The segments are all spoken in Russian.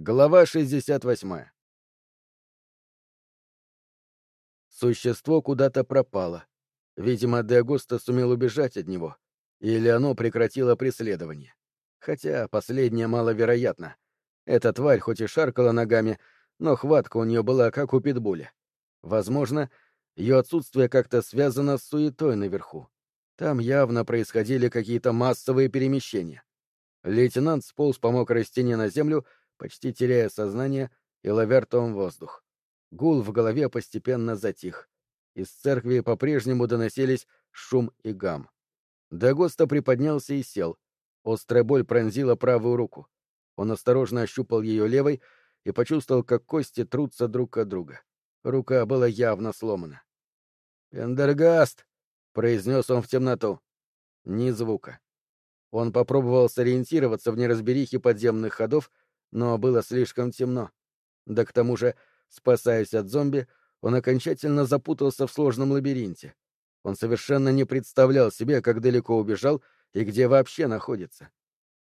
Глава 68. Существо куда-то пропало. Видимо, Деагоста сумел убежать от него, или оно прекратило преследование. Хотя последнее маловероятно. Эта тварь хоть и шаркала ногами, но хватка у нее была как у питбуля. Возможно, ее отсутствие как-то связано с суетой наверху. Там явно происходили какие-то массовые перемещения. Лейтенант сполз по мокрой стене на землю почти теряя сознание и ловя ртом воздух. Гул в голове постепенно затих. Из церкви по-прежнему доносились шум и гам. Дагоста приподнялся и сел. Острая боль пронзила правую руку. Он осторожно ощупал ее левой и почувствовал, как кости трутся друг от друга. Рука была явно сломана. «Пендергаст!» — произнес он в темноту. Ни звука. Он попробовал сориентироваться в неразберихе подземных ходов но было слишком темно. Да к тому же, спасаясь от зомби, он окончательно запутался в сложном лабиринте. Он совершенно не представлял себе, как далеко убежал и где вообще находится.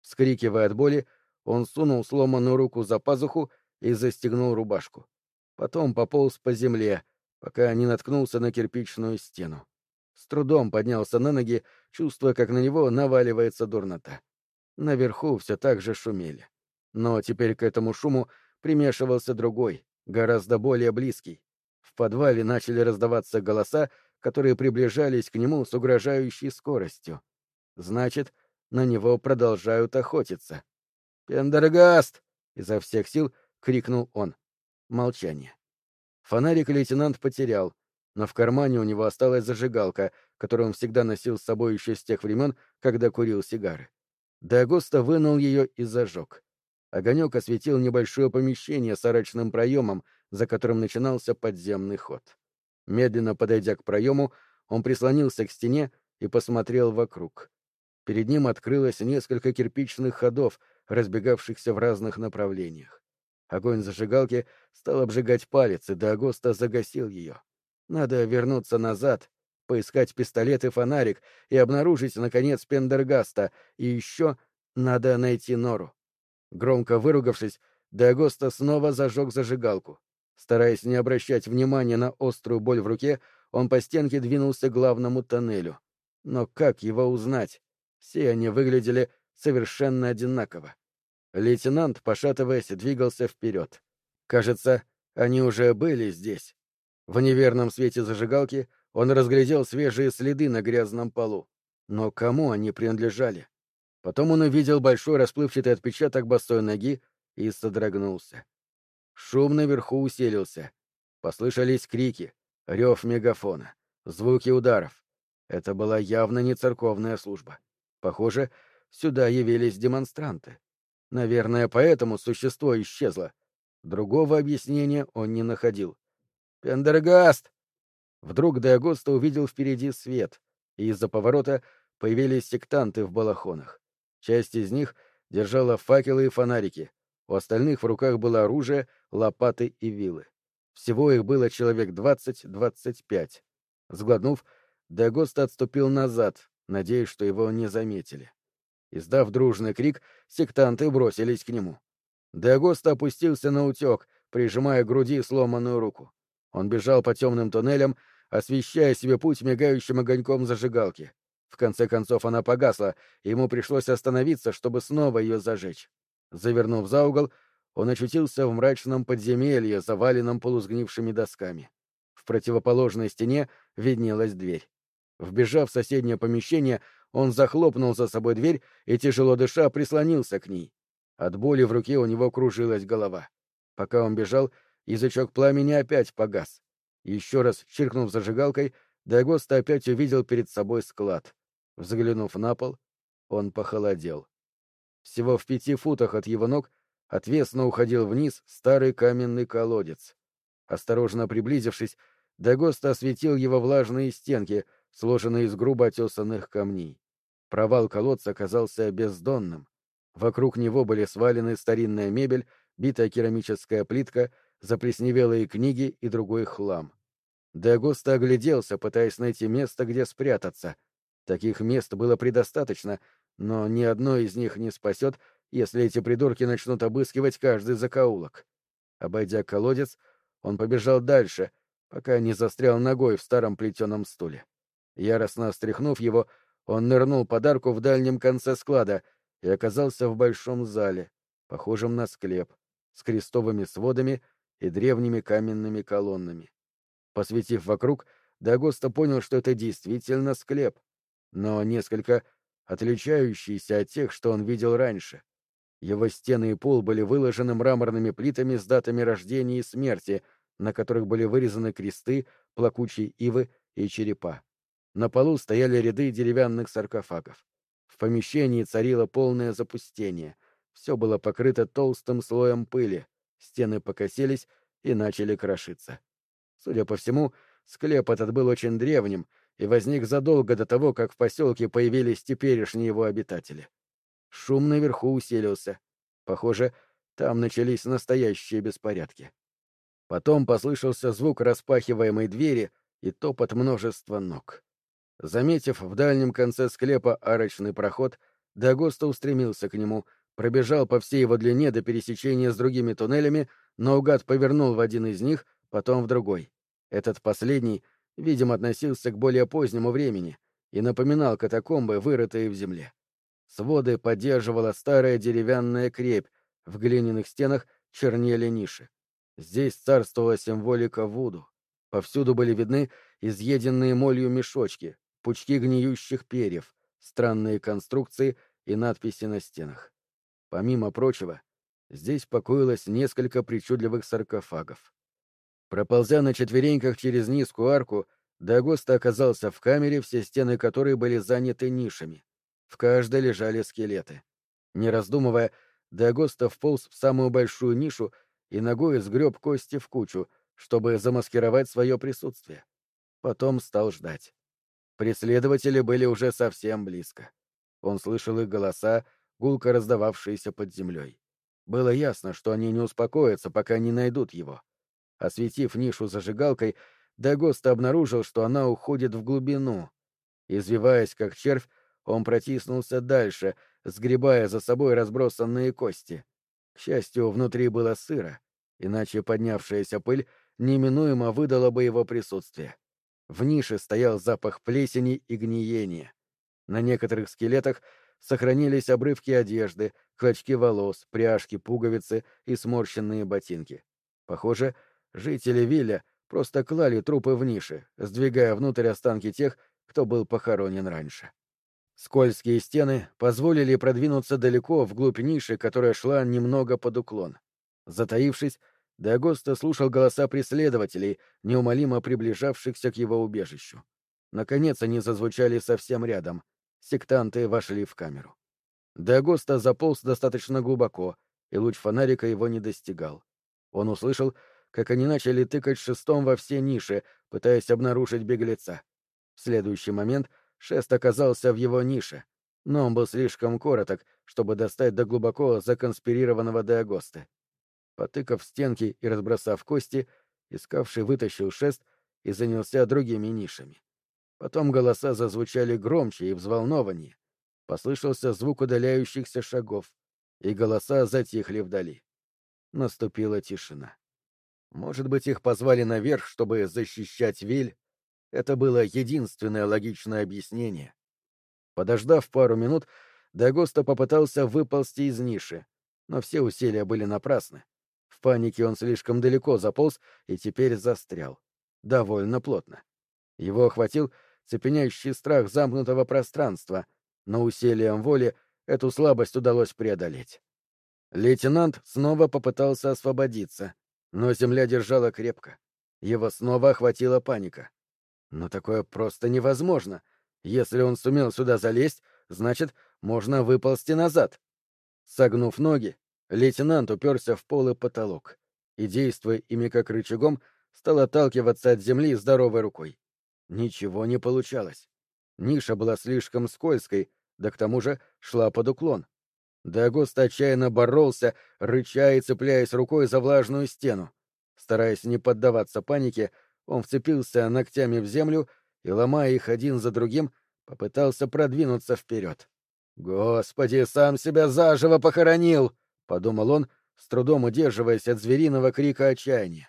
Вскрикивая от боли, он сунул сломанную руку за пазуху и застегнул рубашку. Потом пополз по земле, пока не наткнулся на кирпичную стену. С трудом поднялся на ноги, чувствуя, как на него наваливается дурнота. Наверху все так же шумели. Но теперь к этому шуму примешивался другой, гораздо более близкий. В подвале начали раздаваться голоса, которые приближались к нему с угрожающей скоростью. Значит, на него продолжают охотиться. «Пендергаст!» — изо всех сил крикнул он. Молчание. Фонарик лейтенант потерял, но в кармане у него осталась зажигалка, которую он всегда носил с собой еще с тех времен, когда курил сигары. Дагоста вынул ее и зажег. Огонек осветил небольшое помещение с арочным проемом, за которым начинался подземный ход. Медленно подойдя к проему, он прислонился к стене и посмотрел вокруг. Перед ним открылось несколько кирпичных ходов, разбегавшихся в разных направлениях. Огонь зажигалки стал обжигать палец, и Дагоста загасил ее. Надо вернуться назад, поискать пистолет и фонарик и обнаружить, наконец, Пендергаста, и еще надо найти Нору. Громко выругавшись, Деагоста снова зажег зажигалку. Стараясь не обращать внимания на острую боль в руке, он по стенке двинулся к главному тоннелю. Но как его узнать? Все они выглядели совершенно одинаково. Лейтенант, пошатываясь, двигался вперед. Кажется, они уже были здесь. В неверном свете зажигалки он разглядел свежие следы на грязном полу. Но кому они принадлежали? Потом он увидел большой расплывчатый отпечаток босой ноги и содрогнулся. Шум наверху усилился. Послышались крики, рев мегафона, звуки ударов. Это была явно не церковная служба. Похоже, сюда явились демонстранты. Наверное, поэтому существо исчезло. Другого объяснения он не находил. «Пендергаст!» Вдруг Деагоста увидел впереди свет, и из-за поворота появились сектанты в балахонах. Часть из них держала факелы и фонарики, у остальных в руках было оружие, лопаты и вилы. Всего их было человек двадцать-двадцать пять. Сглотнув, Дагоста отступил назад, надеясь, что его не заметили. Издав дружный крик, сектанты бросились к нему. Дагоста опустился на утек, прижимая к груди сломанную руку. Он бежал по темным туннелям, освещая себе путь мигающим огоньком зажигалки. В конце концов она погасла, ему пришлось остановиться, чтобы снова ее зажечь. Завернув за угол, он очутился в мрачном подземелье, заваленном полузгнившими досками. В противоположной стене виднелась дверь. Вбежав в соседнее помещение, он захлопнул за собой дверь и, тяжело дыша, прислонился к ней. От боли в руке у него кружилась голова. Пока он бежал, язычок пламени опять погас. Еще раз чиркнув зажигалкой, Дагоста опять увидел перед собой склад. Взглянув на пол, он похолодел. Всего в пяти футах от его ног отвесно уходил вниз старый каменный колодец. Осторожно приблизившись, Дагоста осветил его влажные стенки, сложенные из грубо отесанных камней. Провал колодца оказался бездонным. Вокруг него были свалены старинная мебель, битая керамическая плитка, заплесневелые книги и другой хлам. Дагоста огляделся, пытаясь найти место, где спрятаться. Таких мест было предостаточно, но ни одно из них не спасет, если эти придурки начнут обыскивать каждый закоулок. Обойдя колодец, он побежал дальше, пока не застрял ногой в старом плетеном стуле. Яростно встряхнув его, он нырнул под арку в дальнем конце склада и оказался в большом зале, похожем на склеп, с крестовыми сводами и древними каменными колоннами. Посветив вокруг, Дагоста понял, что это действительно склеп, но несколько отличающийся от тех, что он видел раньше. Его стены и пол были выложены мраморными плитами с датами рождения и смерти, на которых были вырезаны кресты, плакучие ивы и черепа. На полу стояли ряды деревянных саркофагов. В помещении царило полное запустение. Все было покрыто толстым слоем пыли, стены покосились и начали крошиться. Судя по всему, склеп этот был очень древним и возник задолго до того, как в поселке появились теперешние его обитатели. Шум наверху усилился. Похоже, там начались настоящие беспорядки. Потом послышался звук распахиваемой двери и топот множества ног. Заметив в дальнем конце склепа арочный проход, Дагоста устремился к нему, пробежал по всей его длине до пересечения с другими туннелями, но угад повернул в один из них, потом в другой. Этот последний, видимо, относился к более позднему времени и напоминал катакомбы, вырытые в земле. Своды поддерживала старая деревянная крепь, в глиняных стенах чернели ниши. Здесь царствовала символика Вуду. Повсюду были видны изъеденные молью мешочки, пучки гниющих перьев, странные конструкции и надписи на стенах. Помимо прочего, здесь покоилось несколько причудливых саркофагов. Проползя на четвереньках через низкую арку, Дагоста оказался в камере, все стены которой были заняты нишами. В каждой лежали скелеты. Не раздумывая, Дагоста вполз в самую большую нишу и ногой сгреб кости в кучу, чтобы замаскировать свое присутствие. Потом стал ждать. Преследователи были уже совсем близко. Он слышал их голоса, гулко раздававшиеся под землей. Было ясно, что они не успокоятся, пока не найдут его. Осветив нишу зажигалкой, Дагоста обнаружил, что она уходит в глубину. Извиваясь, как червь, он протиснулся дальше, сгребая за собой разбросанные кости. К счастью, внутри было сыро, иначе поднявшаяся пыль неминуемо выдала бы его присутствие. В нише стоял запах плесени и гниения. На некоторых скелетах сохранились обрывки одежды, клочки волос, пряжки, пуговицы и сморщенные ботинки. Похоже, жители Вилля просто клали трупы в ниши, сдвигая внутрь останки тех, кто был похоронен раньше. Скользкие стены позволили продвинуться далеко вглубь ниши, которая шла немного под уклон. Затаившись, Дагоста слушал голоса преследователей, неумолимо приближавшихся к его убежищу. Наконец они зазвучали совсем рядом. Сектанты вошли в камеру. Дагоста заполз достаточно глубоко, и луч фонарика его не достигал. Он услышал, как они начали тыкать шестом во все ниши, пытаясь обнаружить беглеца. В следующий момент шест оказался в его нише, но он был слишком короток, чтобы достать до глубоко законспирированного Дагосты. Потыкав стенки и разбросав кости, искавший вытащил шест и занялся другими нишами. Потом голоса зазвучали громче и взволнованнее. Послышался звук удаляющихся шагов, и голоса затихли вдали. Наступила тишина. Может быть, их позвали наверх, чтобы защищать Виль? Это было единственное логичное объяснение. Подождав пару минут, Дагоста попытался выползти из ниши, но все усилия были напрасны. В панике он слишком далеко заполз и теперь застрял. Довольно плотно. Его охватил цепенящий страх замкнутого пространства, но усилием воли эту слабость удалось преодолеть. Лейтенант снова попытался освободиться, но земля держала крепко. Его снова охватила паника. Но такое просто невозможно. Если он сумел сюда залезть, значит, можно выползти назад. Согнув ноги, Лейтенант уперся в пол и потолок и, действуя ими как рычагом, стал отталкиваться от земли здоровой рукой. Ничего не получалось. Ниша была слишком скользкой, да к тому же шла под уклон. Дагост отчаянно боролся, рыча и цепляясь рукой за влажную стену. Стараясь не поддаваться панике, он вцепился ногтями в землю и, ломая их один за другим, попытался продвинуться вперед. «Господи, сам себя заживо похоронил!» — подумал он, с трудом удерживаясь от звериного крика отчаяния.